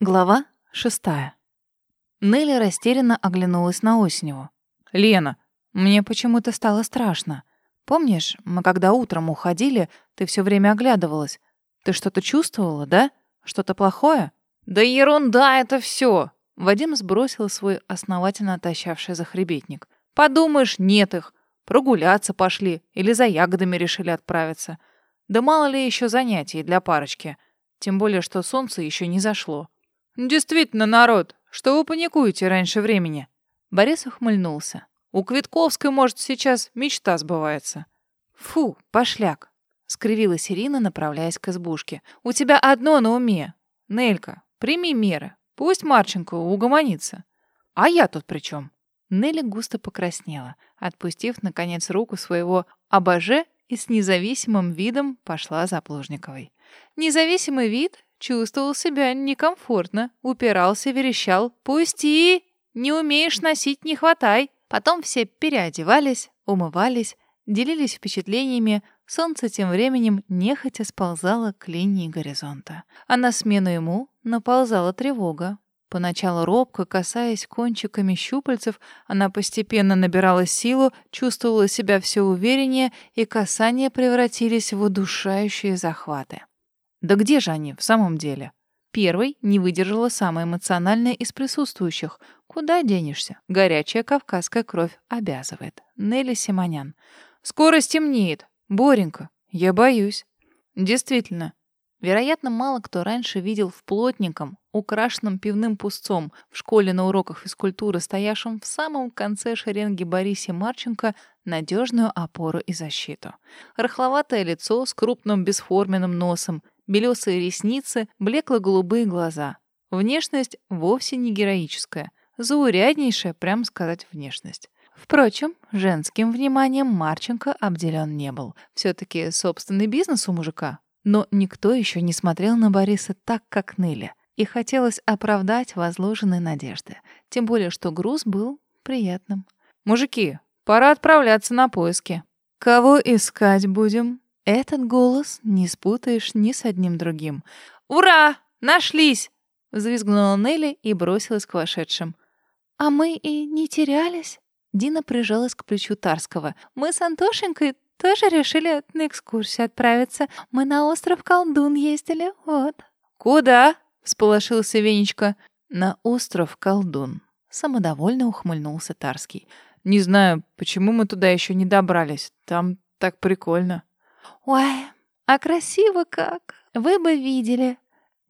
Глава шестая. Нелли растерянно оглянулась на Осневу. «Лена, мне почему-то стало страшно. Помнишь, мы когда утром уходили, ты все время оглядывалась. Ты что-то чувствовала, да? Что-то плохое?» «Да ерунда это все. Вадим сбросил свой основательно отощавший захребетник. «Подумаешь, нет их. Прогуляться пошли или за ягодами решили отправиться. Да мало ли еще занятий для парочки. Тем более, что солнце еще не зашло. «Действительно, народ, что вы паникуете раньше времени?» Борис ухмыльнулся. «У Квитковской, может, сейчас мечта сбывается». «Фу, пошляк!» — скривилась Ирина, направляясь к избушке. «У тебя одно на уме. Нелька, прими меры. Пусть Марченко угомонится. А я тут при чем? Нелли густо покраснела, отпустив, наконец, руку своего «обоже» и с независимым видом пошла за Плужниковой. Независимый вид Чувствовал себя некомфортно, упирался, верещал. «Пусти! Не умеешь носить, не хватай!» Потом все переодевались, умывались, делились впечатлениями. Солнце тем временем нехотя сползало к линии горизонта. А на смену ему наползала тревога. Поначалу робко, касаясь кончиками щупальцев, она постепенно набирала силу, чувствовала себя все увереннее, и касания превратились в удушающие захваты. Да где же они в самом деле? Первой не выдержала самая эмоциональная из присутствующих. Куда денешься? Горячая кавказская кровь обязывает. Нелли Симонян. «Скоро стемнеет. Боренька, я боюсь». Действительно. Вероятно, мало кто раньше видел в плотником, украшенном пивным пустцом, в школе на уроках физкультуры, стоящем в самом конце шеренги Борисе Марченко, надежную опору и защиту. Рыхловатое лицо с крупным бесформенным носом — белесые ресницы, блекло-голубые глаза. Внешность вовсе не героическая, зауряднейшая, прям сказать, внешность. Впрочем, женским вниманием Марченко обделен не был. Все-таки собственный бизнес у мужика. Но никто еще не смотрел на Бориса так, как Нелли. И хотелось оправдать возложенные надежды. Тем более, что груз был приятным. «Мужики, пора отправляться на поиски». «Кого искать будем?» Этот голос не спутаешь ни с одним другим. «Ура! Нашлись!» — взвизгнула Нелли и бросилась к вошедшим. «А мы и не терялись?» Дина прижалась к плечу Тарского. «Мы с Антошенькой тоже решили на экскурсию отправиться. Мы на остров Колдун ездили, вот». «Куда?» — всполошился Венечка. «На остров Колдун». Самодовольно ухмыльнулся Тарский. «Не знаю, почему мы туда еще не добрались. Там так прикольно». «Ой, а красиво как! Вы бы видели!»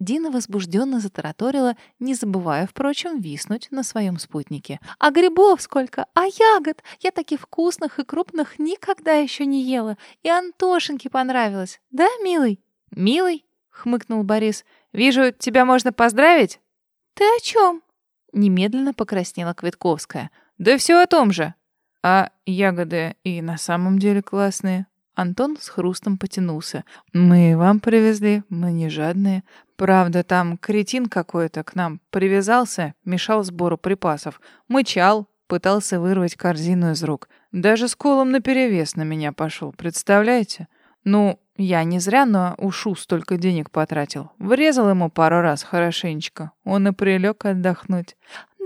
Дина возбужденно затараторила, не забывая, впрочем, виснуть на своем спутнике. «А грибов сколько! А ягод! Я таких вкусных и крупных никогда еще не ела! И Антошеньке понравилось! Да, милый?» «Милый?» — хмыкнул Борис. «Вижу, тебя можно поздравить?» «Ты о чем?» Немедленно покраснела Квитковская. «Да все о том же!» «А ягоды и на самом деле классные», Антон с хрустом потянулся. «Мы вам привезли, мы не жадные. Правда, там кретин какой-то к нам привязался, мешал сбору припасов. Мычал, пытался вырвать корзину из рук. Даже с колом наперевес на меня пошел, представляете? Ну, я не зря на ушу столько денег потратил. Врезал ему пару раз хорошенечко. Он и прилег отдохнуть.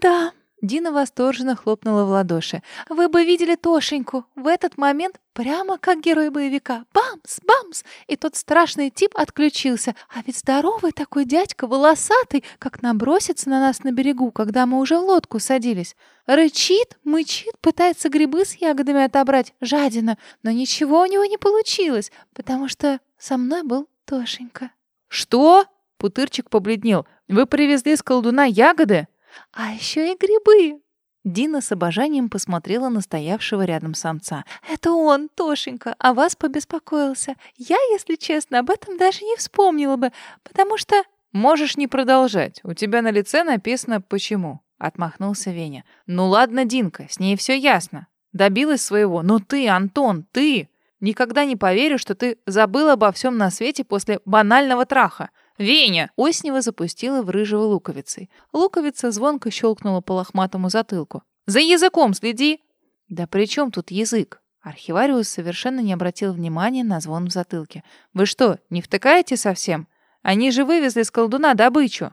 «Да, Дина восторженно хлопнула в ладоши. «Вы бы видели Тошеньку! В этот момент прямо как герой боевика. Бамс! Бамс! И тот страшный тип отключился. А ведь здоровый такой дядька, волосатый, как набросится на нас на берегу, когда мы уже в лодку садились. Рычит, мычит, пытается грибы с ягодами отобрать, жадина. Но ничего у него не получилось, потому что со мной был Тошенька». «Что?» — Путырчик побледнел. «Вы привезли с колдуна ягоды?» А еще и грибы!» Дина с обожанием посмотрела на стоявшего рядом самца. «Это он, Тошенька, о вас побеспокоился. Я, если честно, об этом даже не вспомнила бы, потому что...» «Можешь не продолжать. У тебя на лице написано «почему», — отмахнулся Веня. «Ну ладно, Динка, с ней все ясно. Добилась своего. Но ты, Антон, ты! Никогда не поверю, что ты забыл обо всем на свете после банального траха. «Веня!» Оснева запустила в рыжего луковицей. Луковица звонко щелкнула по лохматому затылку. «За языком следи!» «Да при чем тут язык?» Архивариус совершенно не обратил внимания на звон в затылке. «Вы что, не втыкаете совсем? Они же вывезли с колдуна добычу!»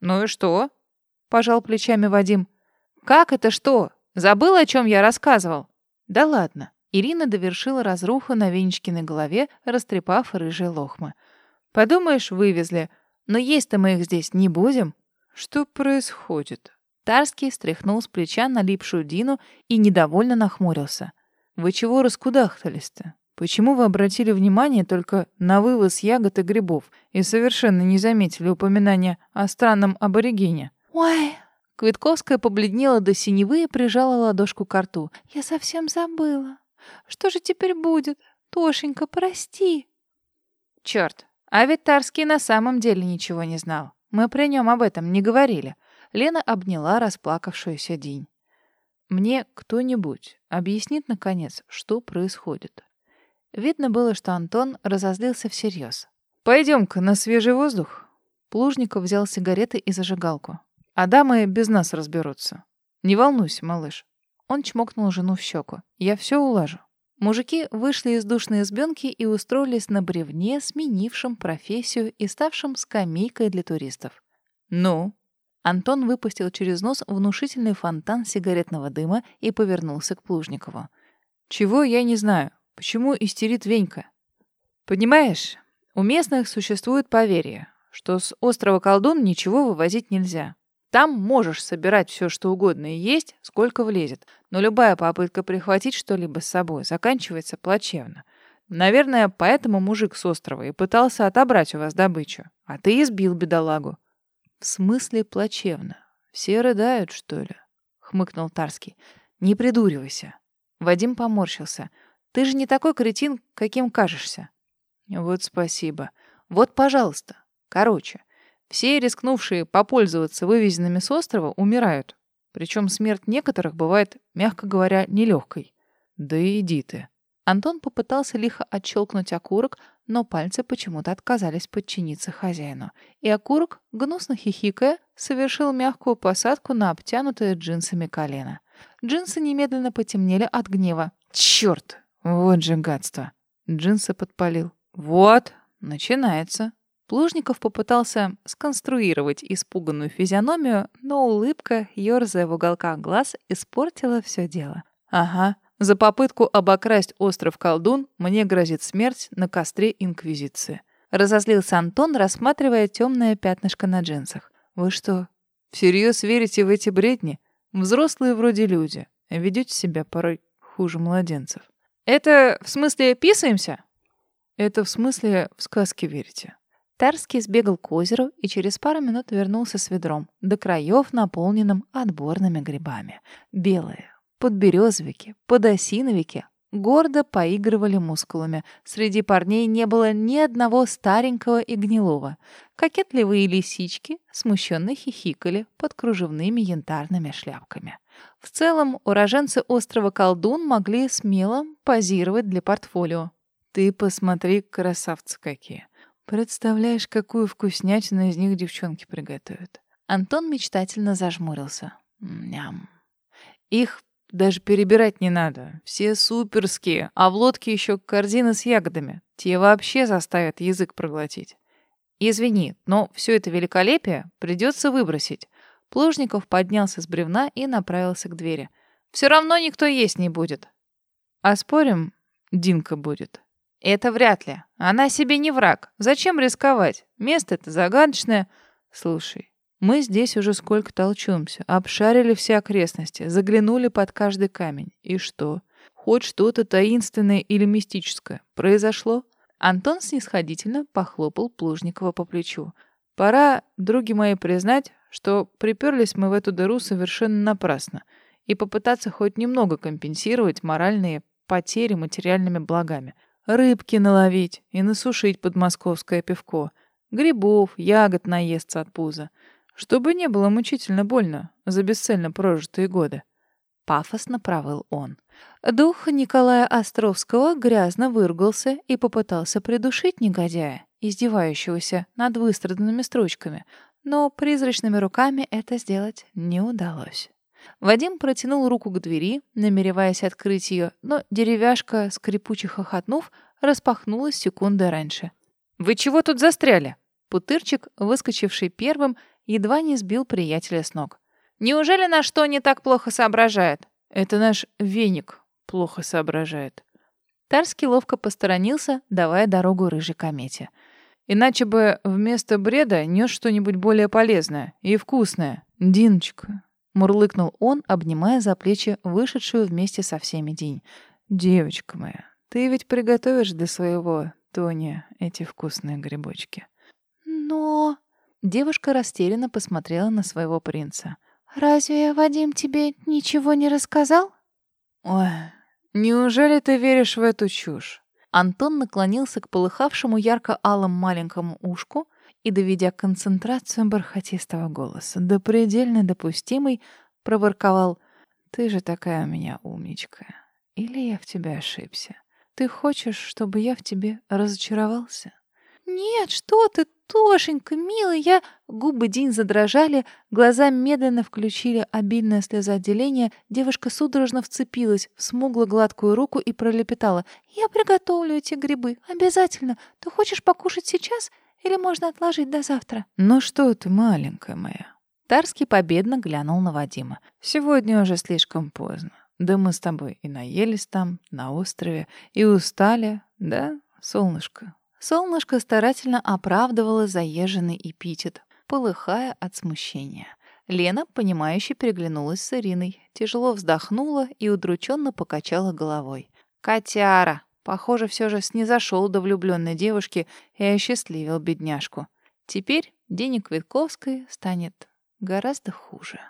«Ну и что?» — пожал плечами Вадим. «Как это что? Забыл, о чем я рассказывал?» «Да ладно». Ирина довершила разруху на Венечкиной голове, растрепав рыжие лохмы. «Подумаешь, вывезли. Но есть-то мы их здесь не будем». «Что происходит?» Тарский стряхнул с плеча налипшую Дину и недовольно нахмурился. «Вы чего раскудахтались-то? Почему вы обратили внимание только на вывоз ягод и грибов и совершенно не заметили упоминания о странном аборигене?» «Ой!» Квитковская побледнела до синевы и прижала ладошку к рту. «Я совсем забыла. Что же теперь будет? Тошенька, прости!» Черт, а ведь Тарский на самом деле ничего не знал. Мы при нем об этом не говорили. Лена обняла расплакавшуюся Динь. «Мне кто-нибудь объяснит, наконец, что происходит?» Видно было, что Антон разозлился всерьез. «Пойдем-ка на свежий воздух». Плужников взял сигареты и зажигалку. «А дамы без нас разберутся. Не волнуйся, малыш». Он чмокнул жену в щеку. «Я все улажу». Мужики вышли из душной избенки и устроились на бревне, сменившем профессию и ставшем скамейкой для туристов. «Ну, Антон выпустил через нос внушительный фонтан сигаретного дыма и повернулся к Плужникову. «Чего я не знаю. Почему истерит Венька? Понимаешь, у местных существует поверье, что с острова Колдун ничего вывозить нельзя. Там можешь собирать все, что угодно и есть, сколько влезет, но любая попытка прихватить что-либо с собой заканчивается плачевно. Наверное, поэтому мужик с острова и пытался отобрать у вас добычу, а ты избил бедолагу. «В смысле плачевно? Все рыдают, что ли?» — хмыкнул Тарский. «Не придуривайся». Вадим поморщился. «Ты же не такой кретин, каким кажешься». «Вот спасибо. Вот, пожалуйста. Короче, все рискнувшие попользоваться вывезенными с острова умирают. Причем смерть некоторых бывает, мягко говоря, нелегкой. Да иди ты». Антон попытался лихо отщелкнуть окурок, но пальцы почему-то отказались подчиниться хозяину. И окурок, гнусно хихикая, совершил мягкую посадку на обтянутое джинсами колено. Джинсы немедленно потемнели от гнева. «Чёрт! Вот же гадство!» Джинсы подпалил. «Вот! Начинается!» Плужников попытался сконструировать испуганную физиономию, но улыбка, ёрзая в уголках глаз, испортила все дело. «Ага, за попытку обокрасть остров Колдун мне грозит смерть на костре Инквизиции. Разозлился Антон, рассматривая темное пятнышко на джинсах. Вы что, всерьез верите в эти бредни? Взрослые вроде люди, ведете себя порой хуже младенцев. Это в смысле писаемся? Это в смысле в сказки верите. Тарский сбегал к озеру и через пару минут вернулся с ведром, до краев наполненным отборными грибами. Белые, подберезовики, подосиновики гордо поигрывали мускулами. Среди парней не было ни одного старенького и гнилого. Кокетливые лисички смущенно хихикали под кружевными янтарными шляпками. В целом, уроженцы острова Колдун могли смело позировать для портфолио. «Ты посмотри, красавцы какие! Представляешь, какую вкуснятину из них девчонки приготовят!» Антон мечтательно зажмурился. Ням. Их даже перебирать не надо. Все суперские. А в лодке еще корзины с ягодами. Те вообще заставят язык проглотить. Извини, но все это великолепие придется выбросить. Плужников поднялся с бревна и направился к двери. Все равно никто есть не будет. А спорим, Динка будет. Это вряд ли. Она себе не враг. Зачем рисковать? Место это загадочное. Слушай, мы здесь уже сколько толчемся, обшарили все окрестности, заглянули под каждый камень. И что? Хоть что-то таинственное или мистическое произошло? Антон снисходительно похлопал Плужникова по плечу. Пора, други мои, признать, что приперлись мы в эту дыру совершенно напрасно и попытаться хоть немного компенсировать моральные потери материальными благами. Рыбки наловить и насушить под московское пивко. Грибов, ягод наесться от пуза чтобы не было мучительно больно за бесцельно прожитые годы. Пафосно провыл он. Дух Николая Островского грязно выругался и попытался придушить негодяя, издевающегося над выстраданными строчками, но призрачными руками это сделать не удалось. Вадим протянул руку к двери, намереваясь открыть ее, но деревяшка, скрипуче хохотнув, распахнулась секунды раньше. «Вы чего тут застряли?» Путырчик, выскочивший первым, едва не сбил приятеля с ног. «Неужели на что не так плохо соображает?» «Это наш веник плохо соображает». Тарский ловко посторонился, давая дорогу рыжей комете. «Иначе бы вместо бреда нес что-нибудь более полезное и вкусное. Диночка». Мурлыкнул он, обнимая за плечи вышедшую вместе со всеми Динь. «Девочка моя, ты ведь приготовишь для своего Тони эти вкусные грибочки». «Но...» Девушка растерянно посмотрела на своего принца. «Разве Вадим тебе ничего не рассказал?» «Ой, неужели ты веришь в эту чушь?» Антон наклонился к полыхавшему ярко-алым маленькому ушку и, доведя концентрацию бархатистого голоса до предельно допустимой, проворковал «Ты же такая у меня умничка. Или я в тебя ошибся? Ты хочешь, чтобы я в тебе разочаровался?» «Нет, что ты, Тошенька, милый, я...» Губы Дин задрожали, глаза медленно включили обильное слезоотделение, девушка судорожно вцепилась в смугло-гладкую руку и пролепетала. «Я приготовлю эти грибы, обязательно. Ты хочешь покушать сейчас или можно отложить до завтра?» «Ну что ты, маленькая моя?» Тарский победно глянул на Вадима. «Сегодня уже слишком поздно. Да мы с тобой и наелись там, на острове, и устали, да, солнышко?» Солнышко старательно оправдывало заезженный эпитет, полыхая от смущения. Лена, понимающе переглянулась с Ириной, тяжело вздохнула и удрученно покачала головой. «Котяра!» Похоже, все же снизошел до влюбленной девушки и осчастливил бедняжку. Теперь денег Витковской станет гораздо хуже.